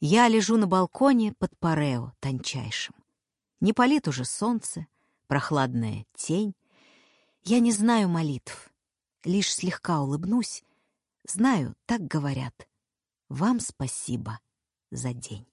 Я лежу на балконе под парео тончайшим. Не палит уже солнце, прохладная тень. Я не знаю молитв, лишь слегка улыбнусь. Знаю, так говорят. Вам спасибо за день.